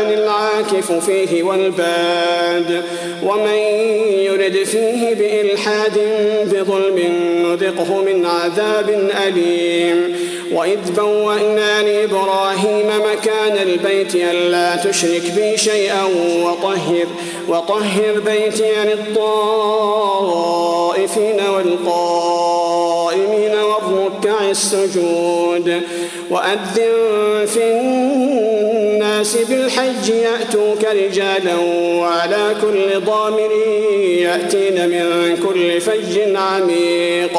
العاكف فيه والباد ومن يرد فيه بإلحاد بظلم نذقه من عذاب أليم. وإذ بوأنا لإبراهيم مكان البيت ألا تشرك بي شيئا وطهر وطهر بيتي للطائفين والقائمين والركع السجود. وأذن في الناس بالحج يأتوك رجالا وعلى كل ضامر يأتين من كل فج عميق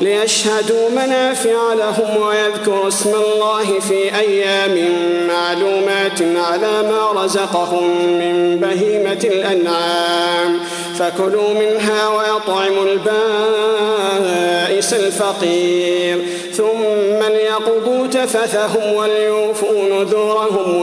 ليشهدوا منافع لهم ويذكروا اسم الله في أيام معلومات على ما رزقهم من بهيمة الأنعام فكلوا منها ويطعموا البائس الفقير ثم ليقضوا تفثهم وليوفوا نذورهم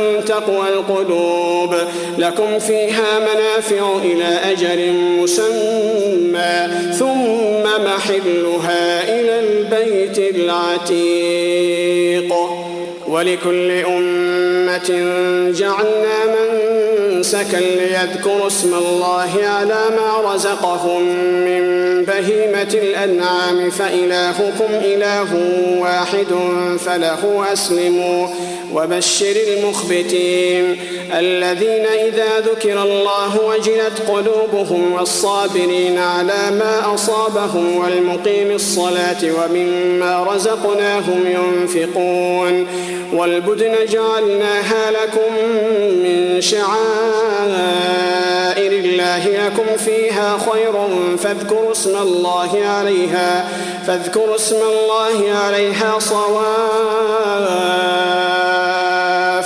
تقوى القلوب. لكم فيها منافع إلى أجل مسمى. ثم محلها إلى البيت العتيق. ولكل أمة جعلنا من منسكا ليذكروا اسم الله على ما رزقهم من بهيمة الأنعام فإلهكم إله واحد فله أسلموا. وبشر المخبتين الذين إذا ذكر الله وجلت قلوبهم والصابرين على ما أصابهم والمقيم الصلاة ومما رزقناهم ينفقون. والبدن جعلناها لكم من شعائر الله لكم فيها خير فاذكروا اسم الله عليها فاذكروا اسم الله عليها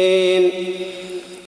الْمُبِينُ